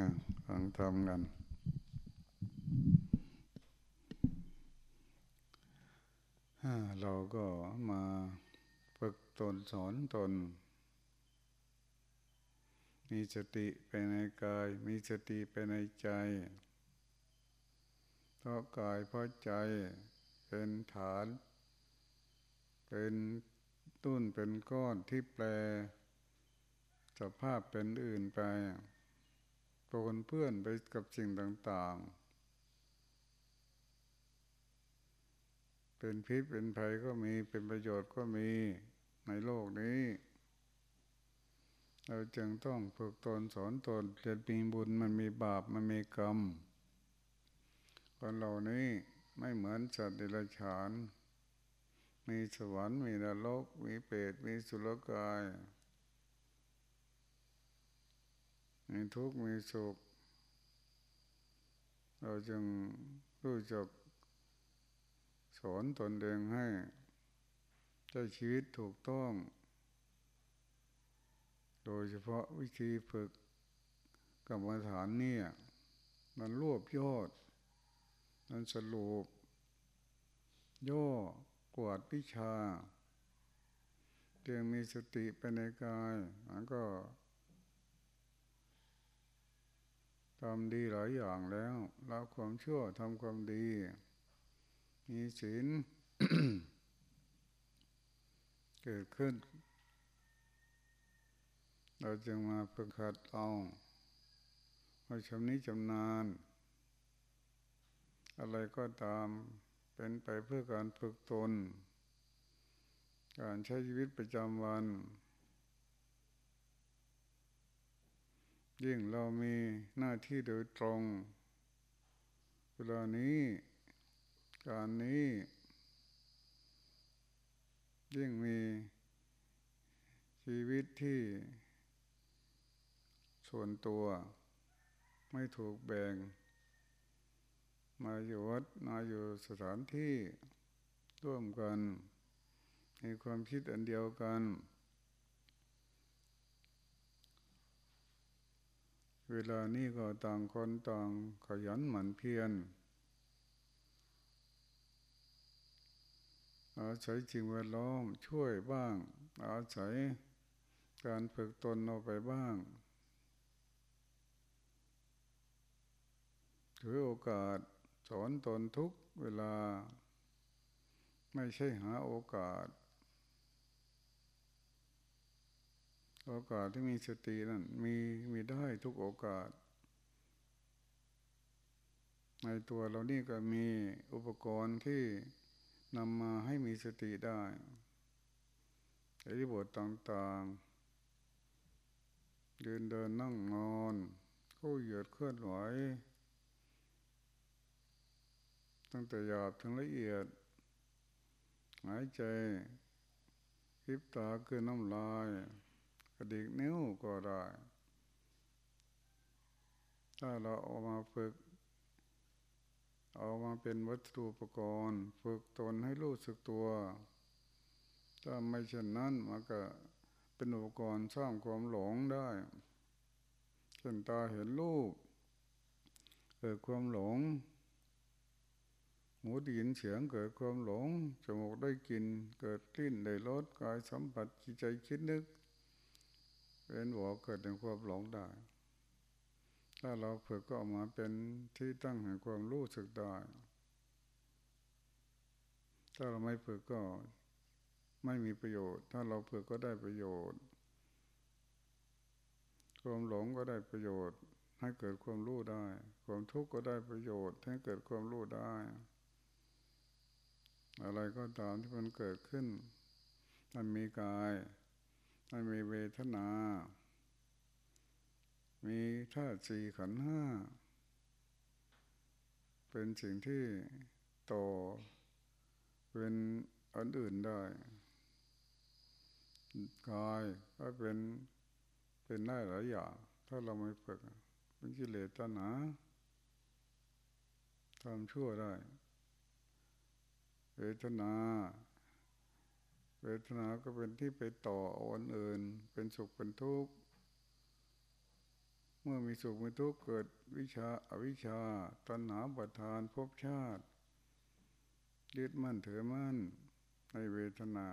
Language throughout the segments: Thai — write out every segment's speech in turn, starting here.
อะฟังทำกัน เราก็มาฝึกตนสอนตน มีสติไปในกาย มีสติไปในใจ เพราะกายเพราะใจเป็นฐาน เป็นตุ้นเป็นก้อนที่แปลสภาพเป็นอื่นไป ปนเพื่อนไปกับสิ่งต่างๆ เป็นพิษเป็นภัยก็มีเป็นประโยชน์ก็มีในโลกนี้ เราจึงต้องฝึกตนสอนตนจะมีบุญมันมีบาปมันมีกรรม คนเหล่านี้ไม่เหมือนสัตว์เดรัจฉาน มีสวรรค์มีนรกมีเปรตมีสุรกาย มีทุกข์มีสุข เราจึงรู้จักสอนตนเองให้ใช้ชีวิตถูกต้อง โดยเฉพาะวิธีฝึกกรรมฐานเนี่ยมันรวบยอด มันสรุปย่อกวดวิชาเพียงมีสติไปในกายมันก็ ทำดีหลายอย่างแล้วละความชั่วทำความดี มีศีลเกิดขึ้น เราจึงมาฝึกขัดเอาเราชำนิชำนาญ อะไรก็ตามเป็นไปเพื่อการฝึกตน การใช้ชีวิตประจำวัน ยิ่งเรามีหน้าที่โดยตรง เวลานี้การนี้ ยิ่งมีชีวิตที่ส่วนตัว ไม่ถูกแบ่ง มาอยู่วัดมาอยู่สถานที่ร่วมกัน มีความคิดอันเดียวกัน เวลานี้ก็ต่างคนต่างขยันหมั่นเพียรอาศัยจริงแวดล้อมช่วยบ้าง อาศัยการฝึกตนเอาไปบ้างถือโอกาสสอนตนทุกเวลา ไม่ใช่หาโอกาส โอกาสที่มีสตินั้นมีมีได้ทุกโอกาส ในตัวเรานี่ก็มีอุปกรณ์ที่นำมาให้มีสติได้อริบทต่างๆเดินเดินนั่งนอนกู้เหยียดเคลื่อนไหว ตั้งแต่หยาบถึงละเอียด หายใจคิบตาคือน้ำลาย ระดิกนิ้วก็ได้ ถ้าเราเอามาฝึก เอามาเป็นวัตถุประกรณ์ ฝึกตนให้รู้สึกตัว ถ้าไม่เช่นนั้นมันก็เป็นอุปกรณ์สร้างความหลงได้เช่นตาเห็นรูปเกิดความหลง หูได้ยินเสียงเกิดความหลง จมูกได้กลิ่นเกิดกลิ่นได้รสกายสัมผัสจิตใจคิดนึก เป็นหัวเกิดเป็นความหลงได้ ถ้าเราฝึกก็ออกมาเป็นที่ตั้งแห่งความรู้สึกได้ ถ้าเราไม่ฝึกก็ไม่มีประโยชน์ ถ้าเราฝึกก็ได้ประโยชน์ ความหลงก็ได้ประโยชน์ ให้เกิดความรู้ได้ ความทุกข์ก็ได้ประโยชน์ ให้เกิดความรู้ได้ อะไรก็ตามที่มันเกิดขึ้น มันมีกาย มันมีเวทนา มีธาตุสี่ขันห้า เป็นสิ่งที่โตเป็นอันอื่นได้กายก็เป็นเป็นได้หลายอย่างถ้าเราไม่ฝึกเป็นกิเลสตัณหาทำชั่วได้เวทนา เวทนาก็เป็นที่ไปต่ออันอื่น เป็นสุขเป็นทุกข์ เมื่อมีสุขมีทุกข์เกิดวิชาอวิชาตัณหาประทานภพชาติยึดมั่นถือมั่นในเวทนา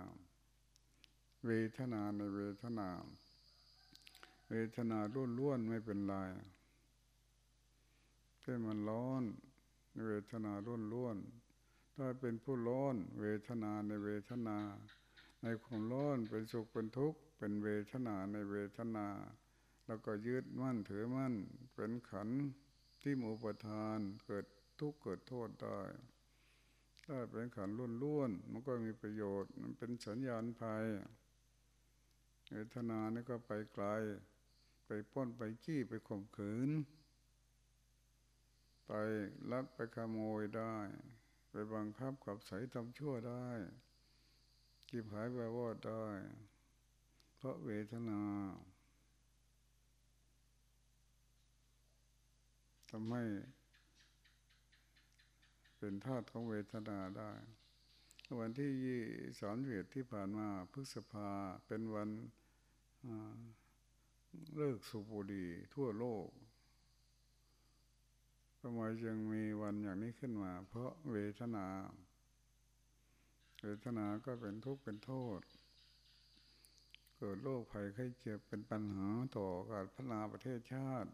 เวทนาในเวทนา เวทนาล้วนล้วนไม่เป็นไรแค่มันร้อน เวทนาล้วนล้วนถ้าเป็นผู้ร้อน เวทนาในเวทนา ในความร้อนเป็นสุขเป็นทุกข์เป็นเวทนาในเวทนา แล้วก็ยึดมั่นถือมั่น เป็นขันที่มุปทานเกิดทุกข์เกิดโทษได้ถ้าเป็นขันล้วนล้วนมันก็มีประโยชน์ มันเป็นสัญญาณภัยเวทนานี่ก็ไปไกล ไปป้นไปขี้ไปข่มขืน ไปลักไปขโมยได้ ไปบังคับขับใสทำชั่วได้ กิบหายไปวอดได้ เพราะเวทนาทำให้เป็นธาตุของเวทนาได้ วันที่ยี่สามเวียดที่ผ่านมาพฤษภาเป็นวันเลิกสุบุรีทั่วโลกทำไมจึงมีวันอย่างนี้ขึ้นมา เพราะเวทนา เวทนาก็เป็นทุกข์เป็นโทษ เกิดโรคภัยไข้เจ็บเป็นปัญหาต่อการพัฒนาประเทศชาติ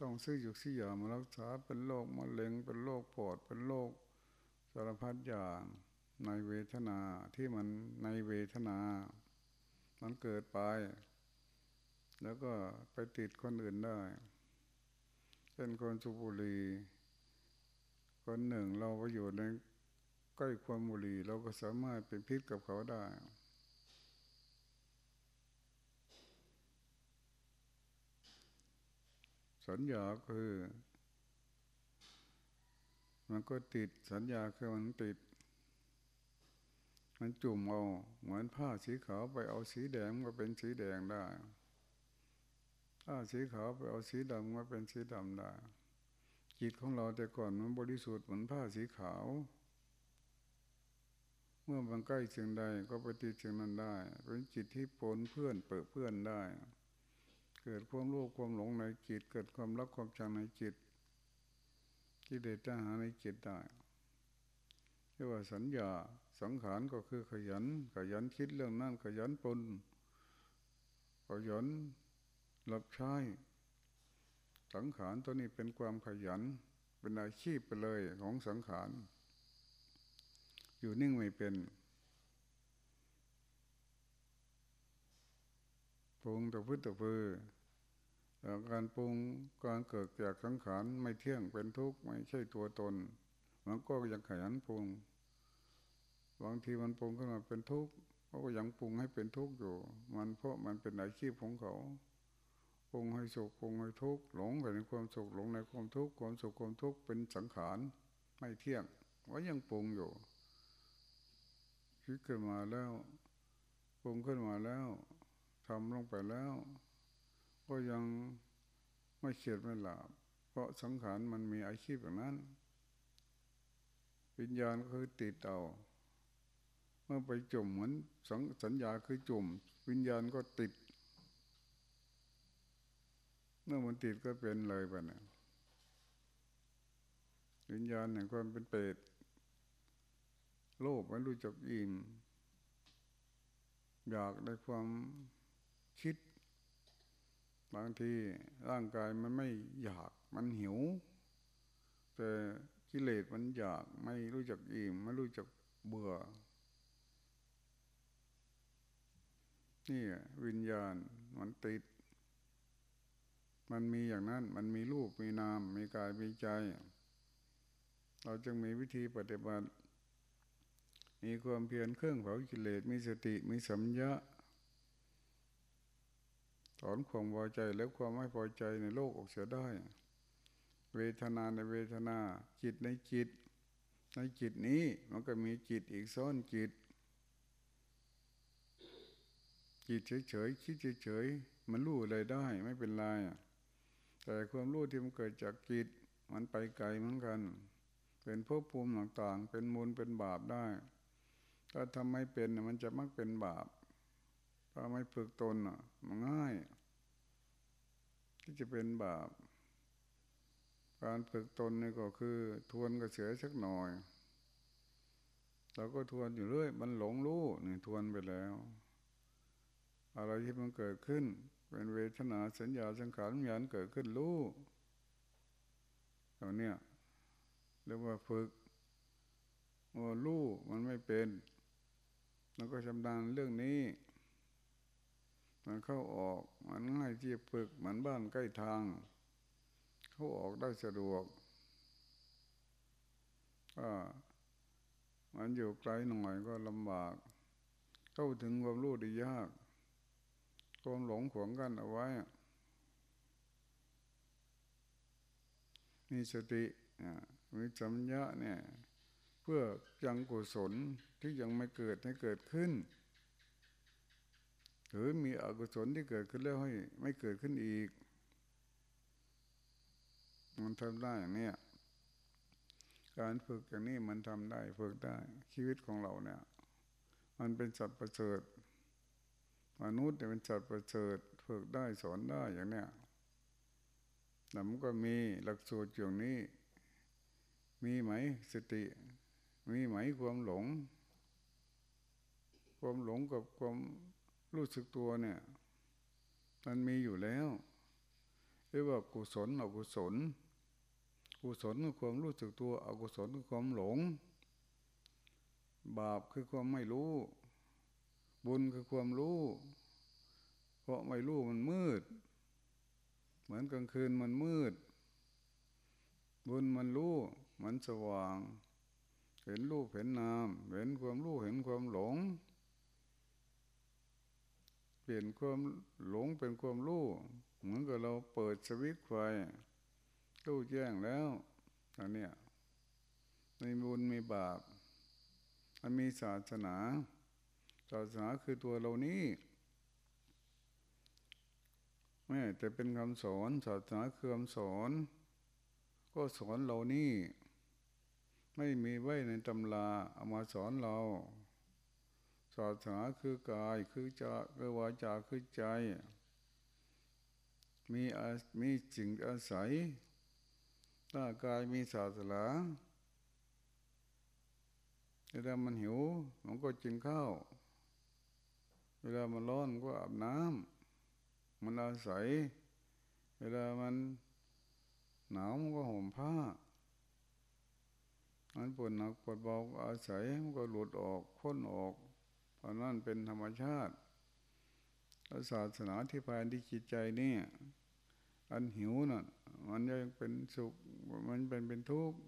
ต้องซื้อยุกซื้อยามารักษาเป็นโรคมะเร็งเป็นโรคปอดเป็นโรคสารพัดอย่างในเวทนาที่มันในเวทนา มันเกิดไป แล้วก็ไปติดคนอื่นได้เช่นคนสุบุรี คนหนึ่งเราไปอยู่ใน ใกล้ความบุรีเราก็สามารถเป็นพิษกับเขาได้ สัญญาคือ มันก็ติดสัญญาคือมันติด มันจุ่มเอาเหมือนผ้าสีขาวไปเอาสีแดงมาเป็นสีแดงได้ผ้าสีขาวไปเอาสีดำมาเป็นสีดำได้จิตของเราแต่ก่อนมันบริสุทธิ์เหมือนผ้าสีขาว เมื่อมันใกล้เชิงใดก็ไปติเชิงนั้นได้ เป็นจิตที่ปนเพื่อนเปิดเพื่อนได้ เกิดความรู้ความหลงในจิต เกิดความรักความชังในจิตที่เดชหาในจิตได้เรียกว่าสัญญาสังขารก็คือขยัน ขยันคิดเรื่องนั้นขยันปนขยันรับใช้สังขารตัวนี้เป็นความขยัน เป็นอาชีพไปเลยของสังขาร อยู่นิ่งไม่เป็นปรุงต่พื้นต่พือการปรุงการเกิดจากสังขารไม่เที่ยงเป็นทุกข์ไม่ใช่ตัวตน มันก็ยังขยันปรุงบางทีมันปรุงขึ้นมาเป็นทุกข์เขาก็ยังปรุงให้เป็นทุกข์อยู่ มันเพราะมันเป็นอาชีพของเขาปรุงให้สุขปรุงให้ทุกข์หลงไปในความสุขหลงในความทุกข์ความสุขความทุกข์เป็นสังขารไม่เที่ยงว่ายังปรุงอยู่ คิดขึ้นมาแล้วปรุงขึ้นมาแล้วทำลงไปแล้ว ก็ยังไม่เฉียดไม่หลับเพราะสังขารมันมีอาชีพอย่างนั้น วิญญาณก็คือติดเอาเมื่อไปจุ่มเหมือนสังสัญญาคือจุ่มวิญญาณก็ติด เมื่อมันติดก็เป็นเลยไปเนี่ยวิญญาณแห่งความเป็นเปรต โลภไม่รู้จักอิ่มอยากได้ความคิด บางทีร่างกายมันไม่อยากมันหิว แต่กิเลสมันอยากไม่รู้จักอิ่มไม่รู้จักเบื่อ นี่วิญญาณมันติด มันมีอย่างนั้น มันมีรูปมีนาม มีกายมีใจ เราจึงมีวิธีปฏิบัติ มีความเพียรเครื่องเผากิเลสมีสติมีสัมยะถอนความพอใจและความไม่พอใจในโลกออกเสียได้ เวทนาในเวทนาจิตในจิต ในจิตนี้มันก็มีจิตอีกซ้อนจิต จิตเฉยๆคิดเฉยๆมันรู้อะไรได้ไม่เป็นไรแต่ความรู้ที่มันเกิดจากจิต มันไปไกลเหมือนกัน เป็นภพภูมิต่างๆ เป็นมูลเป็นบาปได้ ถ้าทำไม่เป็นมันจะมักเป็นบาป ถ้าไม่ฝึกตนมันง่าย ที่จะเป็นบาป การฝึกตนนี่ก็คือ ทวนกระเสือสักหน่อยเราก็ทวนอยู่เรื่อย มันหลงรู้นี่ทวนไปแล้ว อะไรที่มันเกิดขึ้น เป็นเวทนาสัญญาสังขารวิญญาณเกิดขึ้นรู้ตรงเนี้ยเรียกว่าฝึกโอ้รู้มันไม่เป็น แล้วก็ชำนาญเรื่องนี้ มันเข้าออกมันง่ายที่ฝึกเหมือนบ้านใกล้ทาง เข้าออกได้สะดวกอ่ามันอยู่ไกลหน่อยก็ลำบาก เข้าถึงความรู้ได้ยากความหลงขวงกันเอาไว้ มีสติมีสัมยะเนี่ย เพื่อยังกุศล ที่ยังไม่เกิดให้เกิดขึ้น หรือมีอกุศลที่เกิดขึ้นแล้วให้ไม่เกิดขึ้นอีก มันทำได้อย่างนี้การฝึกอย่างนี้มันทำได้ฝึกได้ ชีวิตของเราเนี่ย มันเป็นสัตว์ประเสริฐมนุษย์เป็นสัตว์ประเสริฐฝึกได้สอนได้อย่างเนี้ยแต่มันก็มีหลักสูตรอย่างนี้ มีไหมสติ มีไหมความหลง ความหลงกับความรู้สึกตัวเนี่ย มันมีอยู่แล้วเรียกว่ากุศลอกุศล กุศลคือความรู้สึกตัวอกุศลคือความหลง บาปคือความไม่รู้ บุญคือความรู้ เพราะไม่รู้มันมืด เหมือนกลางคืนมันมืด บุญมันรู้มันสว่าง เห็นรูปเห็นนาม เห็นความรู้เห็นความหลง เปลี่ยนความหลงเป็นความรู้เหมือนกับเราเปิดสวิตไฟรู้แจ้งแล้วอันเนี้ยมีบุญมีบาปมันมีศาสนา ศาสนาคือตัวเรานี้แม่แต่เป็นคำสอนศาสนาคือคำสอน ก็สอนเรานี่ ไม่มีไว้ในตำราเอามาสอนเรา ศาสนาคือกายคือจะคือวาจาคือใจ มีมีสิ่งอาศัยร่างกายมีศาสนาเวลามันหิวมันก็กินข้าว เวลามันร้อนก็อาบน้ำมันอาศัย เวลามันหนาวมันก็ห่มผ้ามันปวดหนักปวดเบาอาศัยมันก็หลุดออกพ้นออก เพราะนั่นเป็นธรรมชาติศาสนาที่ภายในจิตใจนี่อันหิวน่ะ มันยังเป็นสุข มันเป็นเป็นทุกข์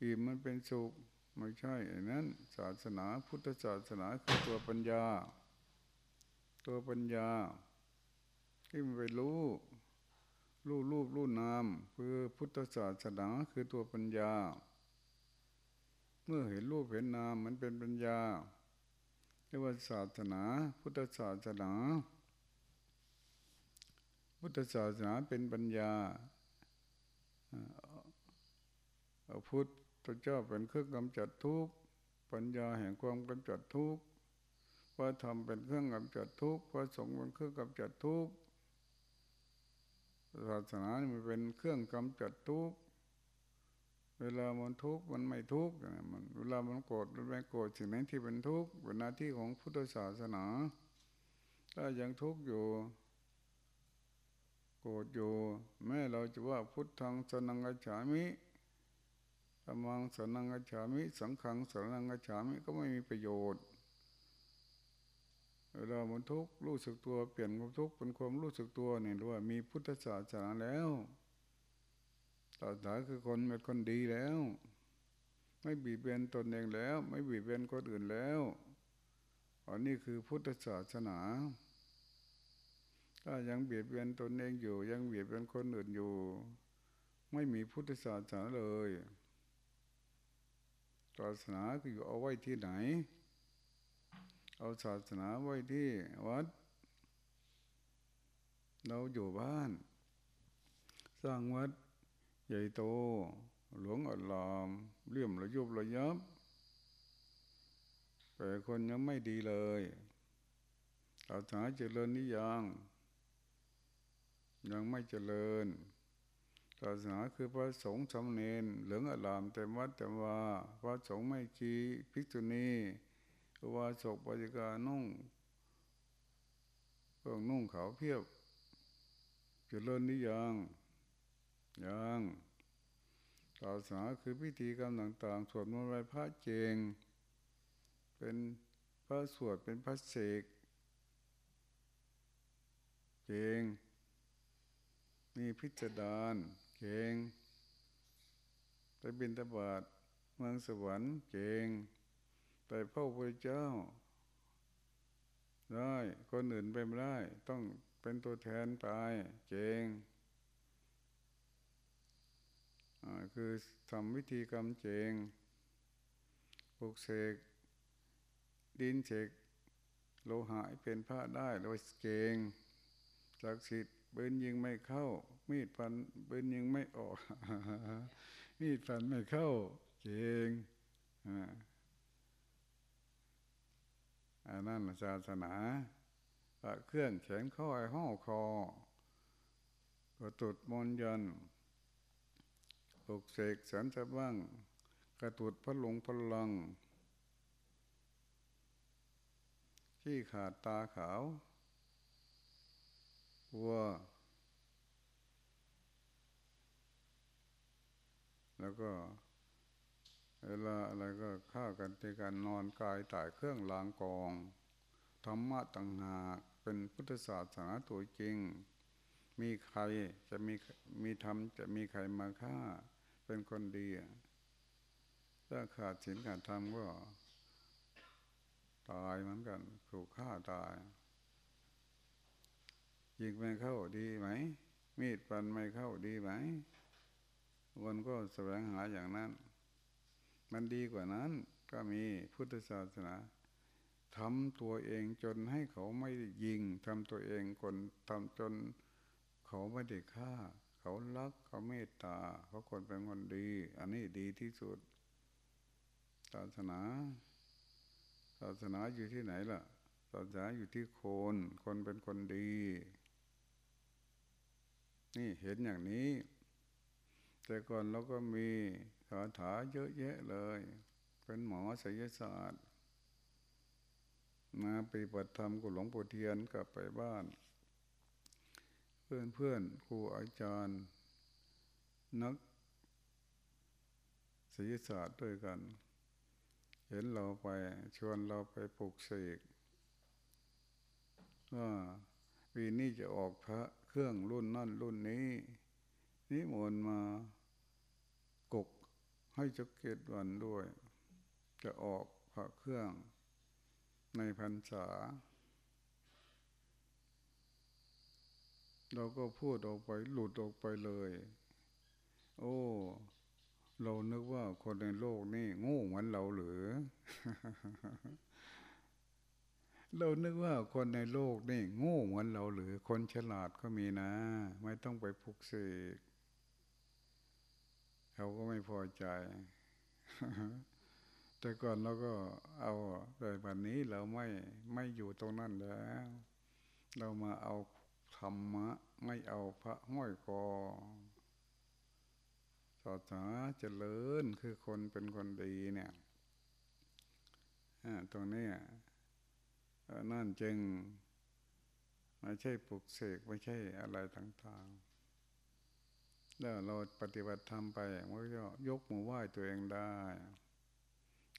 อิ่มมันเป็นสุข ไม่ใช่อันนั้น ศาสนาพุทธศาสนาคือตัวปัญญา ตัวปัญญา ที่มันไปรู้รู้รูปรู้นามคือพุทธศาสนาคือตัวปัญญา เมื่อเห็นรูปเห็นนามมันเป็นปัญญา รียกว่าศาสนา พุทธศาสนา พุทธศาสนาเป็นปัญญาพุทธเจ้าเป็นเครื่องกำจัดทุกข์ปัญญาแห่งความกำจัดทุกข์พระธรรมเป็นเครื่องกำจัดทุกข์พระสงฆ์เป็นเครื่องกำจัดทุกข์ศาสนามันเป็นเครื่องกำจัดทุกข์ เวลามันทุกข์มันไม่ทุกข์มันเวลามันโกรธมันไม่โกรธสิ่งนั้นที่เป็นทุกข์เป็นหน้าที่ของพุทธศาสนา ถ้ายังทุกข์อยู่ โกรธอยู่ แม้เราจะว่าพุทธังสนังกัจฉามิธรรมังสนังกัจฉามิ สังขังสนังกัจฉามิก็ไม่มีประโยชน์เวลามันทุกข์รู้สึกตัวเปลี่ยนความทุกข์เป็นความรู้สึกตัวนี่รู้ว่ามีพุทธศาสนาแล้ว ศาสนาคือคนเป็นคนดีแล้ว ไม่บีบเบียนตนเองแล้ว ไม่บีบเบียนคนอื่นแล้วอันนี้คือพุทธศาสนา ถ้ายังเบียดเบียนตนเองอยู่ ยังเบียดเบียนคนอื่นอยู่ ไม่มีพุทธศาสนาเลยศาสนาคืออยู่เอาไว้ที่ไหน เอาศาสนาไว้ที่วัด เราอยู่บ้าน สร้างวัด ใหญ่โต หลวงอัลลามเลี่ยมระยุบระยับ แต่คนยังไม่ดีเลยศาสนาเจริญนิยังยังไม่เจริญศาสนาคือพระสงฆ์สำเนนเหลืองอลามแต่วัดแต่ว่าพระสงฆ์ไม่กีภิกษุณีว่าศกปฏิกานุ่งเพื่องนุ่งขาวเพียบเจริญนิยัง ยังศาสนาคือพิธีกรรมต่างๆสวดมนต์ไหว้พระเจง เป็นพระสวดเป็นพระเสกเจงมีพิจารณาเก่งไปบินตบาทเมืองสวรรค์เก่งไปพ่อพระเจ้า ได้คนอื่นไปไม่ได้ ต้องเป็นตัวแทนไปเก่ง คือทำวิธีกรรมเจงปลุกเสกดินเสกโลหะเป็นผ้าได้โดยเก่งศักดิ์สิทธิ์ปืนยิงไม่เข้า มีดฟันปืนยิงไม่ออก มีดฟันไม่เข้าเก่งอันนั้นศาสนาเครื่องแขนข้อยห่อคอก็ตุดมนยัน ปลุกเสกสันสะบ้าง กระตุดพระหลงพลัง ที่ขาดตาขาววัวแล้วก็เวลาอะไรก็ฆ่ากันในการนอนกายตายเครื่องลางกอง ธรรมะต่างหากเป็นพุทธศาสนาตัวจริง มีใครจะมีมีธรรมจะมีใครมาฆ่า เป็นคนดีถ้าขาดศีลขาดธรรมก็ ตายเหมือนกันถูกฆ่าตายยิงไม่เข้าดีไหม มีดฟันไม่เข้าดีไหมคนก็แสวงหาอย่างนั้น มันดีกว่านั้น ก็มีพุทธศาสนาทำตัวเองจนให้เขาไม่ยิงทำตัวเองคนทำจนเขาไม่ได้ฆ่า เขารักเขาเมตตาเขาคนเป็นคนดี อันนี้ดีที่สุด ศาสนาศาสนาอยู่ที่ไหนล่ะศาสนาอยู่ที่คน คนเป็นคนดี นี่เห็นอย่างนี้ แต่ก่อนเราก็มีคาถาเยอะแยะเลย เป็นหมอศิลศาสตร์ มาปฏิบัติธรรมกับหลวงปู่เทียนกลับไปบ้าน เพื่อนเพื่อนครูอาจารย์ นักศิลศาสตร์ด้วยกัน เห็นเราไปชวนเราไปปลูกเสกว่าปีนี้จะออกพระเครื่องรุ่นนั่นรุ่นนี้นิมนต์มากกให้จักเกตวันด้วย จะออกพระเครื่องในพรรษา เราก็พูดออกไปหลุดออกไปเลย โอ้ เรานึกว่าคนในโลกนี่โง่เหมือนเราหรือ เรานึกว่าคนในโลกนี่โง่เหมือนเราหรือ คนฉลาดก็มีนะ ไม่ต้องไปพุกเสกเขาก็ไม่พอใจ แต่ก่อนเราก็เอาแต่วันนี้เราไม่ไม่อยู่ตรงนั้นแล้ว เรามาเอา ธรรมะไม่เอาพระห้อยคอศาสนาเจริญคือคนเป็นคนดีเนี่ยตรงนี้นั่นจึงไม่ใช่ปลุกเสกไม่ใช่อะไรต่างๆแล้วเราปฏิบัติธรรมไปมันก็ยกมือไหว้ตัวเองได้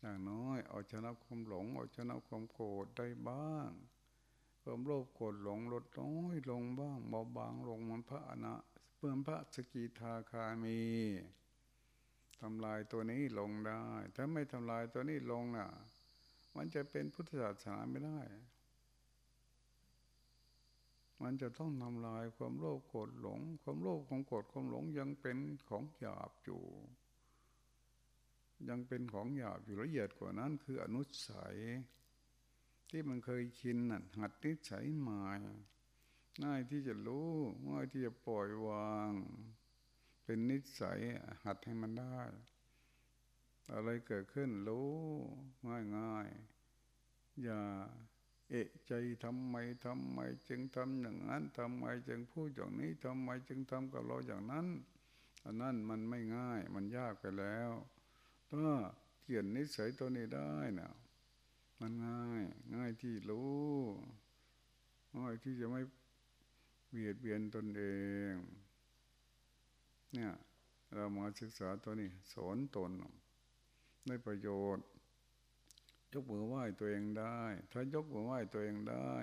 อย่างน้อยเอาชนะความหลงเอาชนะความโกรธได้บ้าง ความโลภโกรธหลงลดน้อยลงบ้างเบาบางลงมันพระอนะเพื่อนพระสกิทาคามีทำลายตัวนี้ลงได้ ถ้าไม่ทำลายตัวนี้ลงน่ะ มันจะเป็นพุทธศาสนาไม่ได้ มันจะต้องทำลายความโลภโกรธหลง ความโลภความโกรธความหลงยังเป็นของหยาบอยู่ ยังเป็นของหยาบอยู่ละเอียดกว่านั้นคืออนุสัย ที่มันเคยชินน่ะหัดนิสัยใหม่ง่ายที่จะรู้ง่ายที่จะปล่อยวาง เป็นนิสัยหัดให้มันได้ อะไรเกิดขึ้นรู้ง่ายง่ายอย่าเอะใจทำไมทำไม จึงทำอย่างนั้นทำไมจึงพูดอย่างนี้ทำไมจึงทำกับเราอย่างนั้นอันนั้นมันไม่ง่ายมันยากไปแล้วถ้าเปลี่ยนนิสัยตัวนี้ได้นะ มันง่าย ง่ายที่รู้ง่ายที่จะไม่เบียดเบียนตนเอง เนี่ย เรามาศึกษาตัวนี้สอนตนได้ประโยชน์ ยกมือไหว้ตัวเองได้ ถ้ายกมือไหว้ตัวเองได้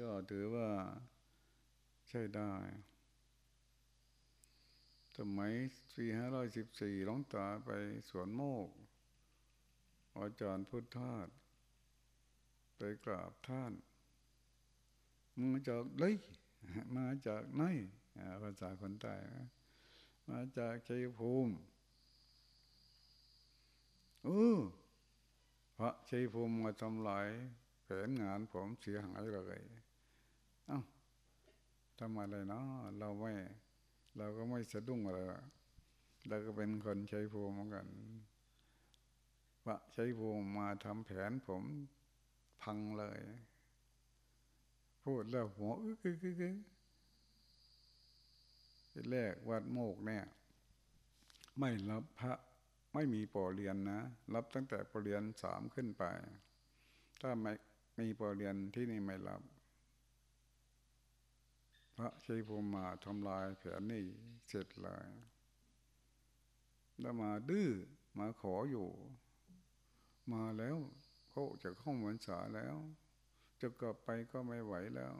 ก็ถือว่าใช่ได้สมัยสี่ห้าร้อยสิบสี่หลวงตาไปสวนโมก อาจารย์พุทธาสไปกราบท่านมาจากเลยมาจากไหนภาษาคนใต้มาจากชัยภูมิเออพระชัยภูมิมาทำลายแผนงานผมเสียหายเลยเอ้าทำอะไรเนาะเราไม่ เราก็ไม่สะดุ้งอะไรเราก็เป็นคนใช้ภูมิเหมือนกัน พระใช้ภูมิมาทำแผนผมพังเลย พูดแล้วหัวอึกอึกอึกแรกวัดโมกเนี่ยไม่รับพระไม่มีปอเรียนนะ รับตั้งแต่ปอเรียนสามขึ้นไป ถ้าไม่มีปอเรียนที่นี่ไม่รับ พระชัยภูมิมาทำลายแผนนี่เสร็จเลยแล้วมาดื้อมาขออยู่ มาแล้วเขาจะเข้าเหมือนสาแล้ว จะกลับไปก็ไม่ไหวแล้ว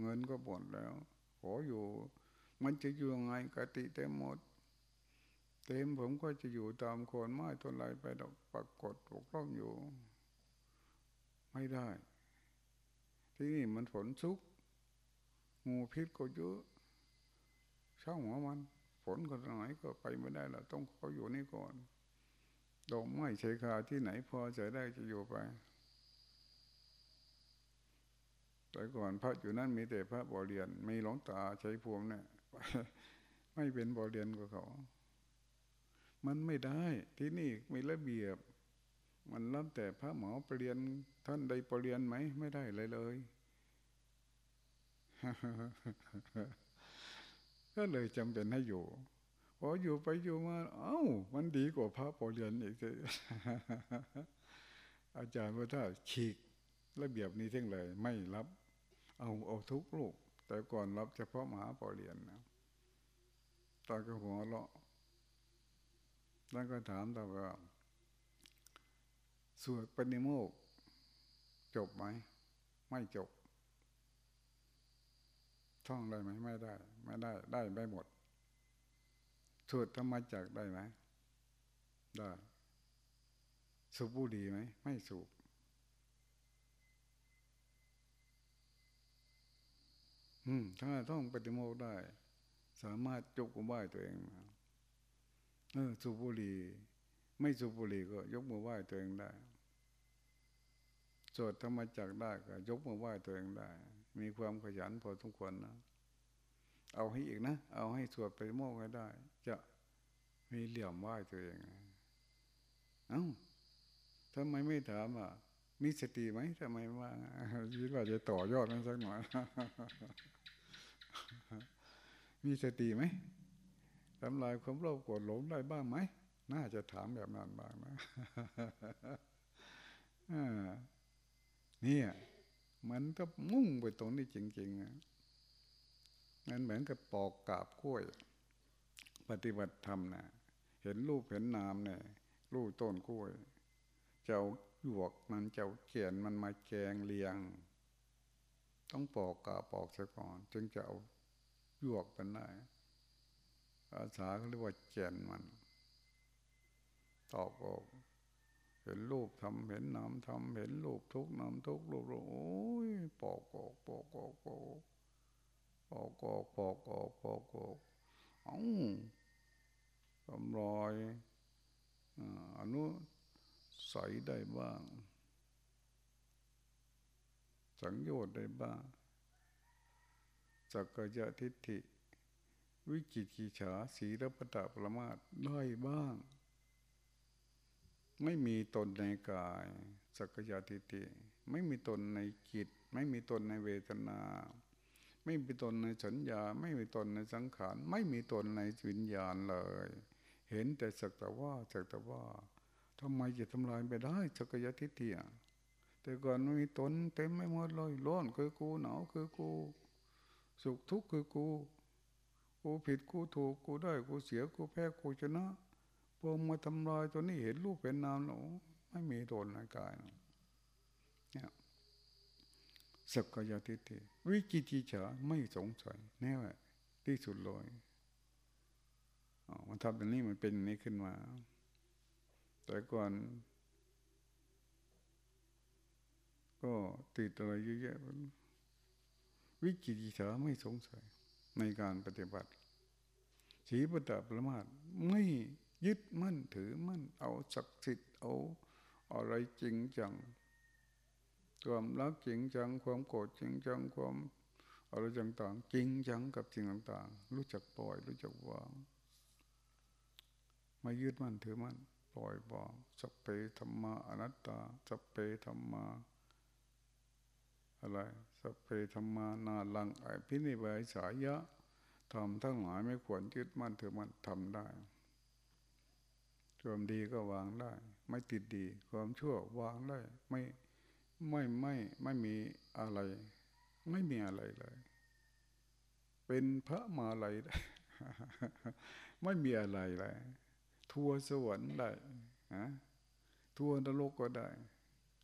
เงินก็หมดแล้ว ขออยู่ มันจะอยู่ยังไงกติเต็มหมด เต็มผมก็จะอยู่ตามคนไม้ต้นไรไปดอกปรากฏปกล้องอยู่ ไม่ได้ ที่นี่มันฝนซุก งูพิษก็เยอะช่างหัวมันฝนก็ไหนก็ไปไม่ได้ละต้องขาอยู่นี่ก่อน ดอกไม้เชคาที่ไหนพอจะได้จะอยู่ไป แต่ก่อนพระอยู่นั่นมีแต่พระบอเรียน มีหลวงตาใช้พวงเนี่ยไม่เป็นบอเรียนกับเขา มันไม่ได้ที่นี่มีระเบียบ มันรับแต่พระหมอปรเรียนท่านใดปรเรียนไหมไม่ได้เลยเลยก็เลยจำเป็นให้อยู่ พออยู่ไปอยู่มา เอา้า มันดีกว่าพระปอเรียนอีกเลยอาจารย์ว่าถ้าฉีกระเบียบนี้ทั้งเลย ไม่รับ เอาเอาทุกลูก แต่ก่อนรับเฉพาะมหาปอเรียนนะตาก็หัวเราะแล้วก็ถามต่อว่าสวดปณิโมก จบไหม ไม่จบ ท่องได้ไหมไม่ได้ ไม่ได้ ได้ได้หมด สวดธรรมจักได้ไหมได้ สูบบุหรี่ไหม ไม่สูบ อืม ถ้าต้องปฏิโมกได้ สามารถจกมือไหว้ตัวเองมาเออ สูบบุหรี่ ไม่สูบบุหรี่ก็ยกมือไหว้ตัวเองได้สวดธรรมจักได้ก็ยกมือไหว้ตัวเองได้ มีความขยันพอสมควรนะ เอาให้อีกนะ เอาให้สวดไปโมกให้ได้ จะมีเหลี่ยมไหวตัวเอง เอ้าทำไมไม่ถามอะ มีสติไหมทำไมว่าคิดว่าจะต่อยอดมันสักหน่อย มีสติไหมทำลายความโลภโกรธหลงได้บ้างไหม น่าจะถามแบบนั้นบ้างนะนี่มันก็มุ่งไปตรงนี้จริงๆ นะมันเหมือนกับปอกกาบกล้วย ปฏิบัติธรรมนะเห็นรูปเห็นนามเนี่ยรูปต้นกล้วย เจ้าหยวกมันเจ้าเขียนมันมาแกงเลียง ต้องปอกกาปอกซะก่อน จึงจะเอาหยวกเป็นได้ภาษาเขาเรียกว่าแกนมัน ตอกออกเห็นรูปทำเห็นนามทำเห็นรูปทุกนามทุกรูปโอ้ยปอกออกปอกออกปอก ปอกอกปอกอกปอกอกเอ้าทำรอยอนุใสได้บ้าง สังโยชน์ได้บ้างสักกายทิฏฐิ วิจิกิจฉาสีรพตาปรมาตได้บ้าง ไม่มีตนในกายสักยทิฏฐิ ไม่มีตนในจิต ไม่มีตนในเวทนา ไม่มีตนในสัญญา ไม่มีตนในสังขาร ไม่มีตนในวิญญาณเลย เห็นแต่สักแต่ว่าสักแต่ว่าทำไมจะทำลายไปได้สักยทิฏฐิแต่ก่อนมีตนเต็มไม่หมดเลยร้อนคือกูหนาวคือกู สุขทุกข์คือกู กูผิดกูถูกกูได้กูเสียกูแพ้กูชนะพอมาทำลายตัวนี้เห็นรูปเป็นนามหนูไม่มีตนในกายนี่ย สักยทิฏฐิวิจิจิจาไม่สงสัยแน่ว่าที่สุดเลยมันทำแบบนี้มันเป็นนี้ขึ้นมา แต่ก่อน ก็ติดอะไรเยอะแยะวิจิจิจาไม่สงสัยในการปฏิบัติสีปตะประมาทไม่ยึดมั่นถือมั่นเอาศักดิ์สิทธิ์เอาอะไรจริงจัง ความรักจริงจังความโกรธจริงจังความอะไรต่างๆจริงจังกับสิ่งต่างๆ รู้จักปล่อย รู้จักวางไม่ยึดมั่นถือมั่นปล่อยวางสัพเพธรรมาอนัตตาสัพเพธรรมาอะไรสัพเพธรรมานาลังไอพินิบายสายะทำทั้งหลายไม่ควรยึดมั่นถือมั่นทำได้ความดีก็วางได้ ไม่ติดดี ความชั่ววางได้ ไม่ ไม่ไม่ไม่มีอะไร ไม่มีอะไรเลย เป็นพระมาลัยได้ไม่มีอะไรเลยทัวสวรรค์ได้ฮะทัวนรกก็ได้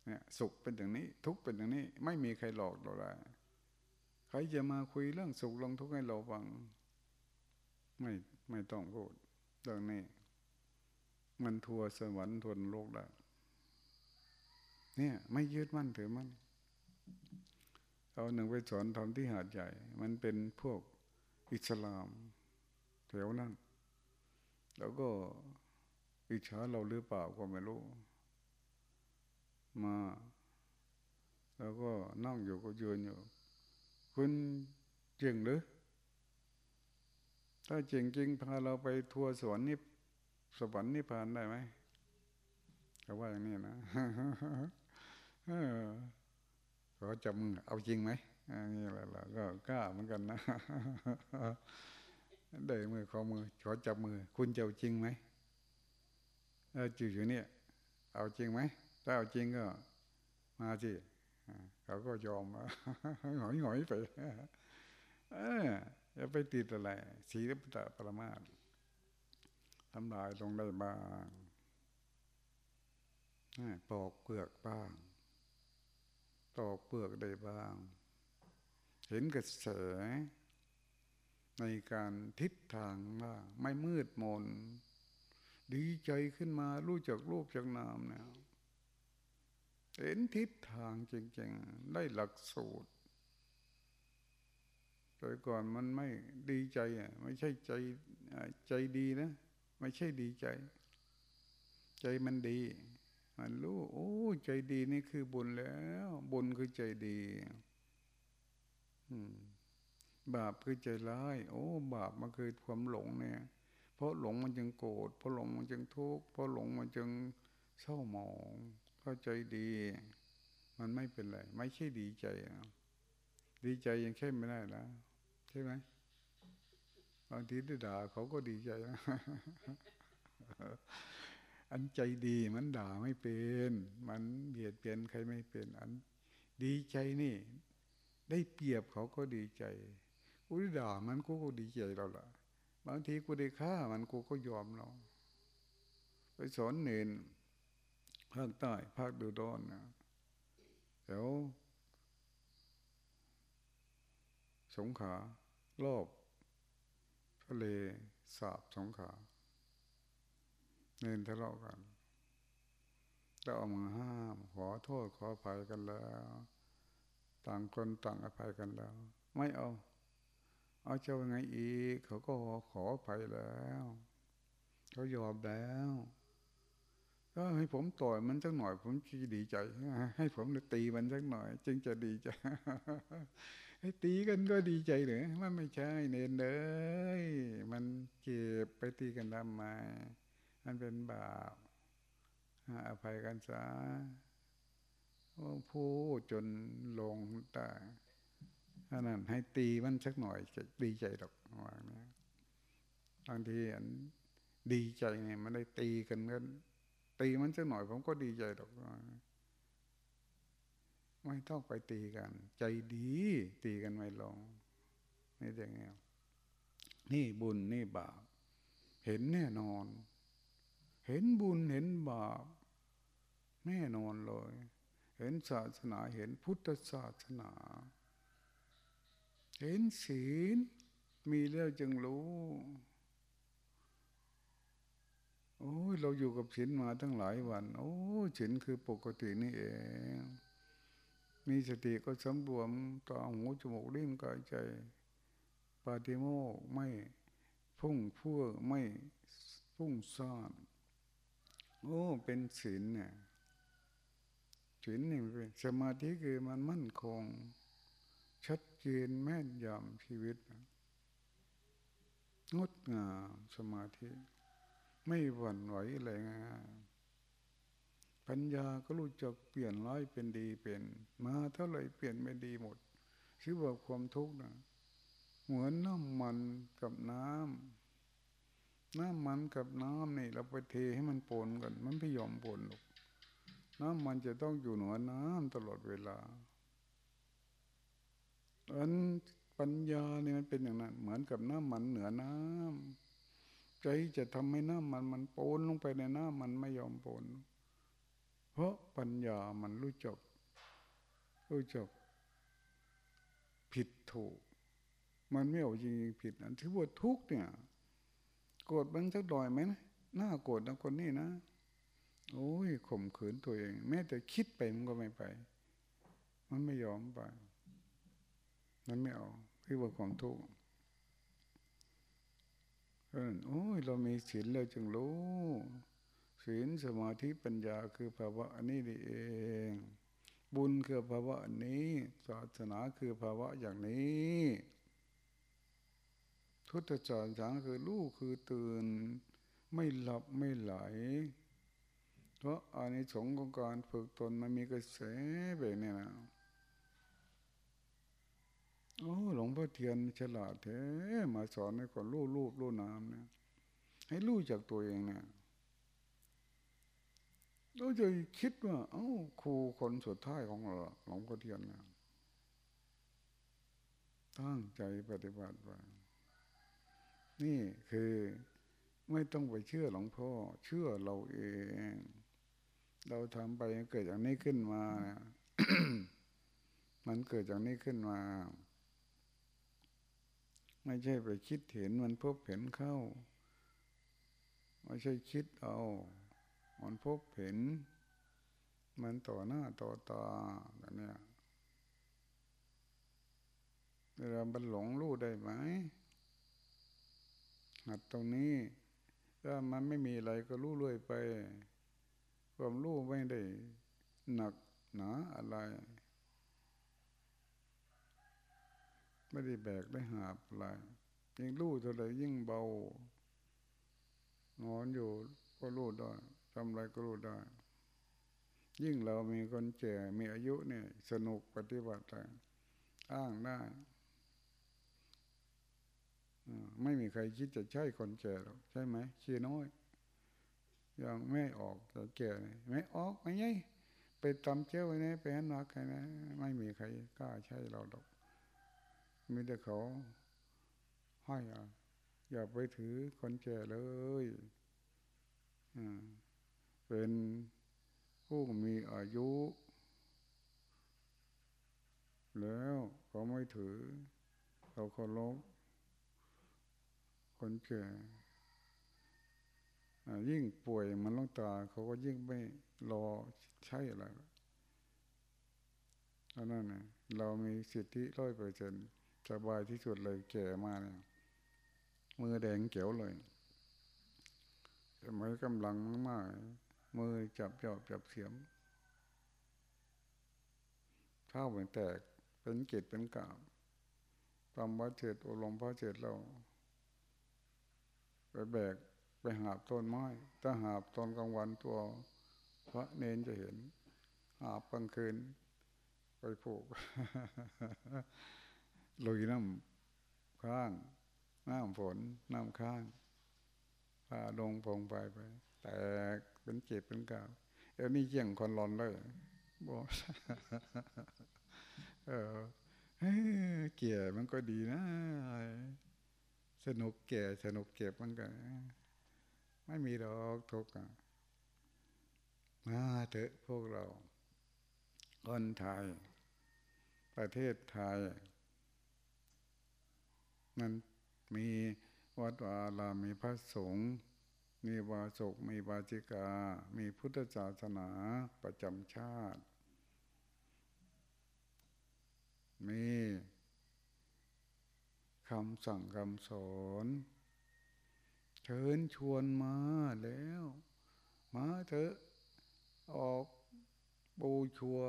เนี่ยสุขเป็นอย่างนี้ ทุกข์เป็นอย่างนี้ ไม่มีใครหลอกเราได้ใครจะมาคุยเรื่องสุขลงทุกข์ให้เราฟัง ไม่ไม่ต้องพูดเรื่องนี้ มันทัวสวรรค์ทวนโลกได้ เนี่ย ไม่ยึดมั่นถือมั่นเอาหนึ่งไปสอนทำที่หาดใหญ่ มันเป็นพวกอิสลามแถวนั้น แล้วก็อิจฉาเราหรือเปล่าก็ไม่รู้ มา แล้วก็นั่งอยู่ก็ยืนอยู่ คุณเจงหรือ ถ้าเจงจริงพาเราไปทัวร์สวรรค์นี่สวรรค์นิพพานได้ไหมเขาว่าอย่างนี้นะ ขอจับมือเอาจริงไหมนี่แหละก็กล้าเหมือนกันนะเดยมือขอมือขอจับมือ คุณจะเอาจริงไหมจืดอยู่เนี่ย เอาจริงไหมถ้าเอาจริงก็ มาสิเขาก็ยอมหงอยหงอยไปเออจะไปติดอะไรสีรปตปรมาททำลายลงได้บ้างปอกเปลือกบ้าง ตอกเปลือกได้บ้าง เห็นกระแสในการทิศทางว่าไม่มืดมน ดีใจขึ้นมารู้จักรูปจากนามเนี่ยเห็นทิศทางจริงๆ ได้หลักสูตรแต่ก่อนมันไม่ดีใจอะไม่ใช่ใจใจดีนะ ไม่ใช่ดีใจ ใจมันดี มันรู้โอ้ใจดีนี่คือบุญแล้ว บุญคือใจดีบาปคือใจร้าย โอ้ บาปมันคือความหลงเนี่ย เพราะหลงมันจึงโกรธเพราะหลงมันจึงทุกข์เพราะหลงมันจึงเศร้าหมองเพราะใจดี มันไม่เป็นไร ไม่ใช่ดีใจดีใจยังแค่ไม่ได้แล้วใช่ไหมบางทีได้ด่าเขาก็ดีใจนะ อันใจดีมันด่าไม่เป็น มันเบียดเบียนใครไม่เป็น อัน ดีใจนี่ ได้เปรียบเขาก็ดีใจกูได้ด่ามันกูก็ดีใจเราละบางทีกูได้ฆ่ามันกูก็ยอมเราไปสอนเนนภาคใต้ภาคดูดอนนะเดี๋ยวสงขารอบทะเลสาบสงขา เนินทะเลาะกันแล้วเอามาห้าม ขอโทษขออภัยกันแล้ว ต่างคนต่างอภัยกันแล้ว ไม่เอา เอาเจ้าไงอีก เขาก็ขออภัยแล้วเขายอมแล้วก็ให้ผมต่อยมันสักหน่อย ผมจะดีใจ ให้ผมตีมันสักหน่อย จึงจะดีใจ ให้ตีกันก็ดีใจหรือมันไม่ใช่เน้นเลยมันเก็บไปตีกันทำไม มันเป็นบาปอภัยกันซะพูดจนลงตาอันนั้นให้ตีมันสักหน่อยจะดีใจดอกว่าเนี่ยบางทีอันดีใจเนี่ยมันได้ตีกันกันตีมันสักหน่อยผมก็ดีใจดอกไม่ต้องไปตีกัน ใจดี ตีกันไม่ลงนี่อย่างเงี้ยนี่บุญนี่บาปเห็นแน่นอน เห็นบุญเห็นบาปแน่นอนเลย เห็นศาสนาเห็นพุทธศาสนา เห็นศีลมีแล้วจึงรู้ โอ้ยเราอยู่กับศีลมาตั้งหลายวัน โอ้ศีลคือปกตินี่เอง มีสติก็สำรวมตาหูจมูกลิ้นกายใจปาติโมกไม่พุ่งพุ่งไม่พุ่งซ่าน โอ้เป็นศีลเนี่ยศีลนี่เป็นสมาธิคือมันมั่นคง ชัดเจนแม่นยำชีวิตงดงามสมาธิ ไม่หวั่นไหวอะไรง่ายปัญญาก็รู้จักเปลี่ยนร้ายเป็นดีเป็น มาเท่าไหร่เปลี่ยนไม่ดีหมดชื่อว่าความทุกข์นะเหมือนน้ำมันกับน้ำ น้ำมันกับน้ำนี่เราไปเทให้มันปนกัน มันไม่ยอมปนหรอกน้ำมันจะต้องอยู่เหนือน้ำตลอดเวลาอันปัญญาเนี่ยมันเป็นอย่างนั้น เหมือนกับน้ำมันเหนือน้ำใจจะทำให้น้ำมันมันปนลงไปในน้ำมันไม่ยอมปนเพราะปัญญามันรู้จักรู้จักผิดถูก มันไม่เอาจริงผิดอันที่ว่าทุกเนี่ย โกรธมันสักดอยไหมนะหน้าโกรธนะคนนี้นะ โอ้ยข่มขืนตัวเอง แม้แต่คิดไปมันก็ไม่ไป มันไม่ยอมไป มันไม่เอาที่ว่าความทุกข์เออโอ้ย เรามีศีลแล้วจึงรู้ศีลสมาธิปัญญาคือภาวะอันนี้ดีเอง บุญคือภาวะอันนี้ ศาสนาคือภาวะอย่างนี้ ทธจารย์คือลูกคือตื่น ไม่หลับไม่ไหล เพราะอานิสงส์ของการฝึกตนมันมีกระแสแบบนี้นะโอ้หลวงพ่อเทียนฉลาดแท้มาสอนให้คนรู้รูปรู้นามเนี่ย ให้รู้จากตัวเองเนี่ยเราจะคิดว่า เอ้าครูคนสุดท้ายของเราหลวงพ่อเทียนเนี่ยตั้งใจปฏิบัติไป นี่คือไม่ต้องไปเชื่อหลวงพ่อ เชื่อเราเอง เราทำไปเกิดอย่างนี้ขึ้นมา มันเกิดจากนี้ขึ้นมา ไม่ใช่ไปคิดเห็นมันพบเห็นเข้า ไม่ใช่คิดเอา มันพบเห็น มันต่อหน้าต่อตาแบบนี้เวลาบันหลงรู้ได้ไหม หัดตรงนี้ถ้ามันไม่มีอะไรก็รู้เรื่อยไป ความรู้ไม่ได้ หนักหนาอะไร ไม่ได้แบกได้หาบอะไรยิ่งรู้เท่าไรยิ่งเบานอนอยู่ก็รู้ได้ทำอะไรก็รู้ได้ ยิ่งเรามีคนแก่มีอายุเนี่ย สนุกปฏิบัติอ้างได้ ไม่มีใครคิดจะใช่คนแก่หรอกใช่ไหมขี้น้อยยังไม่ออกจะแก่ไม่ออกไม่ไงไปตำเจ้าไว้นะไปหันนักใครนะ ไม่มีใครกล้าใช่เราดอกมีแต่เขาให้อะอย่าไปถือคนแก่เลยเป็นผู้มีอายุ แล้วเขาไม่ถือ เขาเคารพ คนแก่ยิ่งป่วยมันล้องตาเขาก็ยิ่งไม่รอใช่อะไรเพราะนั่นนี่ยเรามีสิทธิร้อยเปอร์เซ็นสบายที่สุดเลยแก่มาเนี่ยมือแดงเขียวเลยสมัยกำลังมากมือจับจอบจับเสียมเท้าเหมือนแตกเป็นเกตเป็นกาบตามวัดเจ็ดอลมพระเจ็ดเรา ไปแบกไปหาบต้นไม้ ถ้าหาบตอนกลางวันตัวพระเนนจะเห็น หาบกลางคืน ไปผูกลุยน้ำข้าง น้ำฝน น้ำข้างพาลงพงไปไป แต่เป็นเจ็บเป็นกาวเดี๋ยวนี้เยี่ยงคนรอนเลยบอกเออเกี่ยมันก็ดีนะ สนุกแก่สนุกเก็บมันก็ไม่มีดอกทุกข์มาเถอะพวกเราคนไทย ประเทศไทย มันมีวัดวาลามีพระสงฆ์มีวาสกมีวาจิกา มีพุทธศาสนาประจำชาติ มีำสั่งคำสอนเชิญชวนมาแล้ว มาเถอะออกบูชัว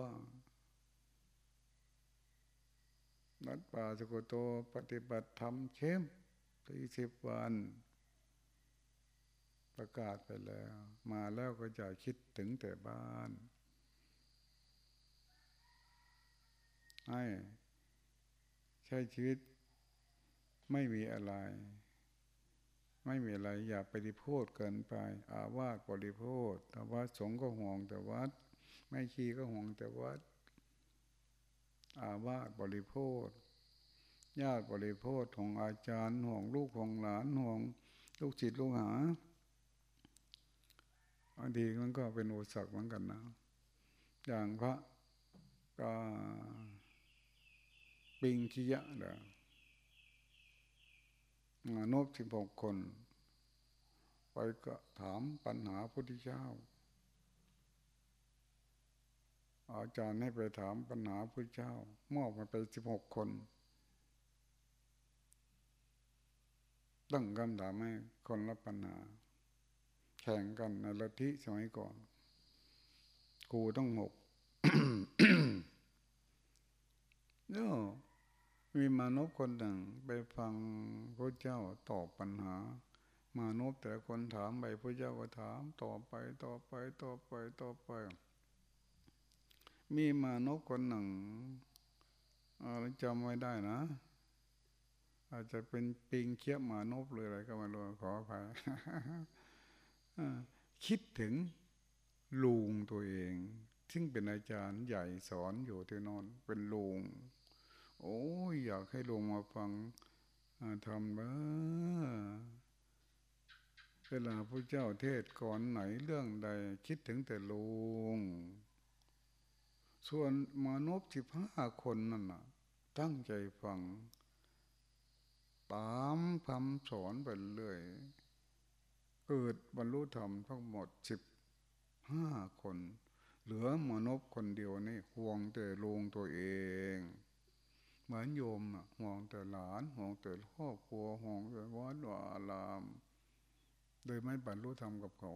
นัดป่าสกุโตปฏิบัติธรรมเข้มที่สิบวัน ประกาศไปแล้ว มาแล้วก็จะคิดถึงแต่บ้านให้ใช้ชีวิต ไม่มีอะไร ไม่มีอะไร อย่าไปริโพธเกินไป อาวาสบริโภคแต่ว่าสงก็ห่วงแต่วัด ไม่ชีก็ห่วงแต่วัด อาวาสบริโภคญาติบริโภคของอาจารย์ห่วงลูกของหลานห่วงลูกศิษย์ลูกหาบางทีมันก็เป็นอุปสรรคเหมือนกันนะ อย่างพระก็ปิงคียะเด้อ มนุษย์สิบหกคน ไปก็ถามปัญหาพุทธเจ้า อาจารย์ให้ไปถามปัญหาพุทธเจ้ามอบมาไปสิบหกคนตั้งคำถามให้คนละปัญหา แข่งกันในลัทธิสมัยก่อน กูต้องหกเนาะ มีมนุษย์คนหนึ่งไปฟังพระเจ้าตอบปัญหา มนุษย์แต่คนถามไปพระเจ้าก็ถามต่อไปต่อไปต่อไปต่อไป มีมนุษย์คนหนึ่งจำไม่ได้นะ อาจจะเป็นปิงเคียบมานบเลยอะไรก็ไม่รู้ขออภัยคิดถึงลุงตัวเอง ซึ่งเป็นอาจารย์ใหญ่สอนอยู่ที่นอนเป็นลุง โอ้ยอยากให้ลงมาฟังทำบ้าเวลาพระเจ้าเทศก่อนไหนเรื่องใด คิดถึงแต่ลุงส่วนมนุษย์สิบห้าคนนั่นน่ะตั้งใจฟัง ตามคำสอนไปเลยเกิดบรรลุธรรมทั้งหมดสิบห้าคน เหลือมนุษย์คนเดียวนี่ห่วงแต่ลุงตัวเอง เหมือนโยมห่วงแต่หลานห่วงแต่ครอบครัวห่วงแต่วัดวาอาราม โดยไม่บรรลุธรรมกับเขา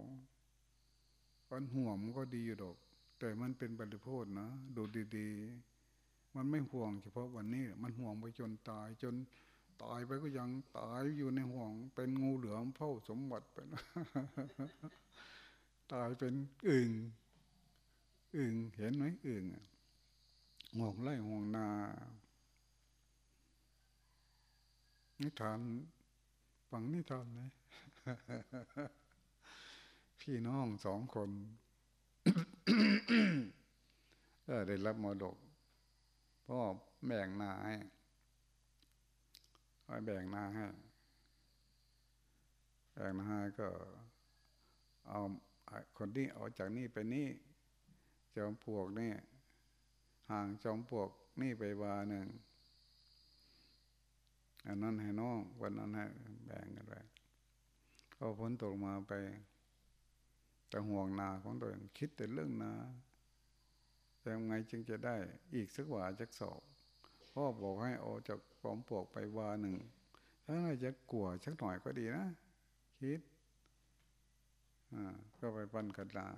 ปัญห่วงก็ดีอยู่ดอก แต่มันเป็นบริโภคนะ ดูดีๆ มันไม่ห่วงเฉพาะวันนี้ มันห่วงไปจนตายจนตายไปก็ยังตายอยู่ในห่วง เป็นงูเหลือมเฝ้าสมบัติไปนะตายเป็นอึ่งอึ่งเห็นไหมอึ่งห่วงไร่ห่วงนา นิทานฟังนิทานไหมพี่น้องสองคนได้รับมรดกพ่อแบ่งนาให้แบ่งนาให้แบ่งนาให้ก็เอาคนที่เอาจากนี่ไปนี่จอมปลวกนี่ห่างจอมปลวกนี่ไปวาหนึ่ง อันนั้นให้น้องวันนั้นให้แบ่งกันไปพอพ้นตกมาไป แต่ห่วงนาของตัวเองคิดแต่เรื่องนาแต่ไงจึงจะได้ อีกสักว่าจักสอบพ่อบอกให้โอจากปอมปวกไปวาหนึ่งถ้าเราจะกลัวสักหน่อยก็ดีนะ คิดอ่าก็ไปปั้นกันลา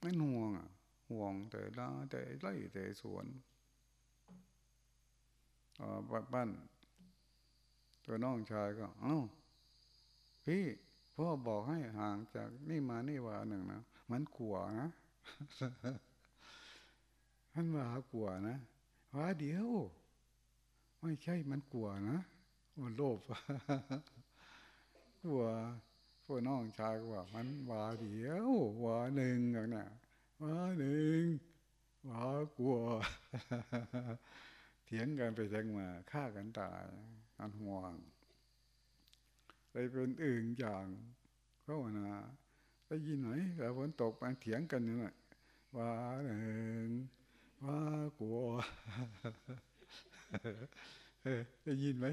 ไม่ห่วงอะห่วงแต่ลาแต่ไร่แต่สวน บ้านตัวน้องชายก็เอ้าพี่พ่อบอกให้ห่างจากนี่มานี่ว่าหนึ่งนะมันขวนะท่านว่ากลัวนะว่าเดียว ไม่ใช่มันกลัวนะมันโลภกลัวพวกน้องชายก็ว่า มันว่าเดียวว่าหนึ่งอย่างนี้ว่าหนึ่งว่ากลัว เถียงกันไปเถียงมาฆ่ากันตายอันห่วงเลยเป็นอื่นอย่างภาวนาได้ยินไหมแต่ฝนตกมาเถียงกันอยู่น่ะว่าหนึ่งว่ากลัวเออได้ยินไหม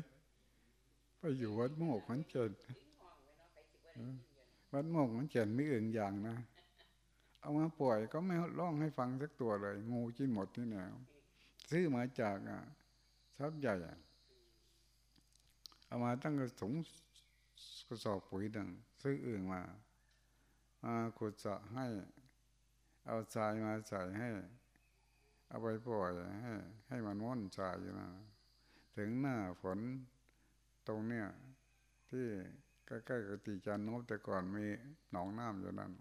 ไปอยู่วัดโมกขันเจนวัดโมกขันเจนไม่อื่นอย่างนะ เอามาปล่อยก็ไม่ร้องให้ฟังสักตัวเลย งูกินหมดที่แนว ซื้อมาจากทรัพย์ใหญ่เอามาตั้งกระถุงกระสอบปุ๋ยดังซื้ออื่นมามาขุดสระให้ เอาทรายมาใส่ให้ เอาไปปล่อยให้ ให้มันว่อนทรายอยู่นะถึงหน้าฝนตรงเนี้ยที่ใกล้ๆกับตีจันนบแต่ก่อนมีหนองน้ำอยู่นั่น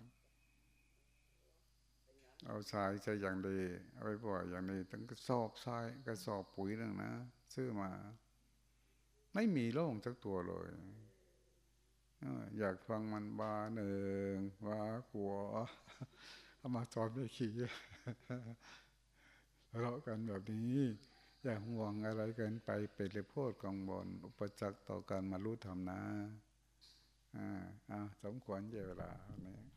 เอาทรายใส่อย่างดี เอาไปปล่อยอย่างดีถึงกระสอบทรายกระสอบปุ๋ยนั่นนะซื้อมา ไม่มีโล่งสักตัวเลยอยากฟังมันบาหนึ่งบากลัวเอามาสอนไม่ขี่เลาะกันแบบนี้ อย่าห่วงอะไรเกินไปเป็นเลยโพดกังวลอุปจักต่อการมารู้ธรรมนะอ่าอ่าสมควรเจเวลาเนี่ย